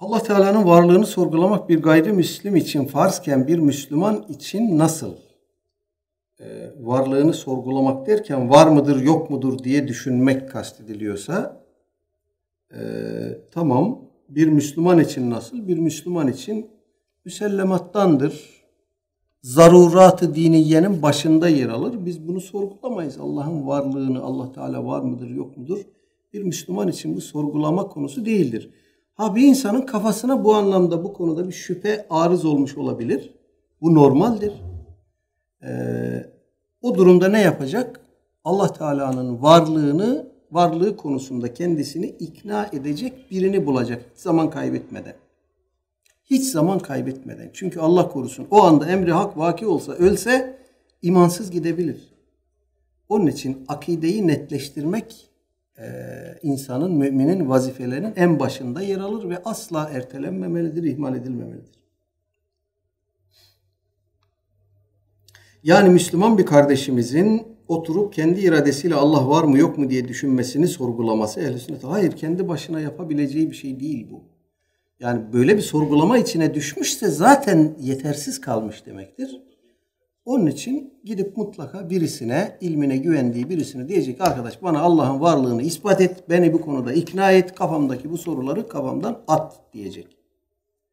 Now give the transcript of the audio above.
Allah Teala'nın varlığını sorgulamak bir gayrimüslim için farzken bir Müslüman için nasıl? Ee, varlığını sorgulamak derken var mıdır yok mudur diye düşünmek kastediliyorsa e, tamam bir Müslüman için nasıl? Bir Müslüman için müsellemattandır. Zaruratı diniyenin başında yer alır. Biz bunu sorgulamayız. Allah'ın varlığını, Allah Teala var mıdır yok mudur? Bir Müslüman için bu sorgulama konusu değildir. Ha bir insanın kafasına bu anlamda bu konuda bir şüphe arız olmuş olabilir. Bu normaldir. Ee, o durumda ne yapacak? Allah Teala'nın varlığını, varlığı konusunda kendisini ikna edecek birini bulacak. Hiç zaman kaybetmeden. Hiç zaman kaybetmeden. Çünkü Allah korusun o anda emri hak vaki olsa, ölse imansız gidebilir. Onun için akideyi netleştirmek insanın, müminin vazifelerinin en başında yer alır ve asla ertelenmemelidir, ihmal edilmemelidir. Yani Müslüman bir kardeşimizin oturup kendi iradesiyle Allah var mı yok mu diye düşünmesini sorgulaması ehl sünnet. Hayır kendi başına yapabileceği bir şey değil bu. Yani böyle bir sorgulama içine düşmüşse zaten yetersiz kalmış demektir. Onun için gidip mutlaka birisine, ilmine güvendiği birisine diyecek arkadaş bana Allah'ın varlığını ispat et, beni bu konuda ikna et, kafamdaki bu soruları kafamdan at diyecek.